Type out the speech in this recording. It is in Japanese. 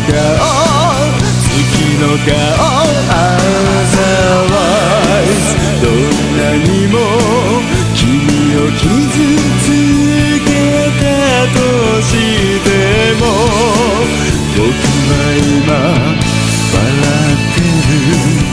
顔月の顔アザワイスどんなにも君を傷つけたとしても僕は今笑ってる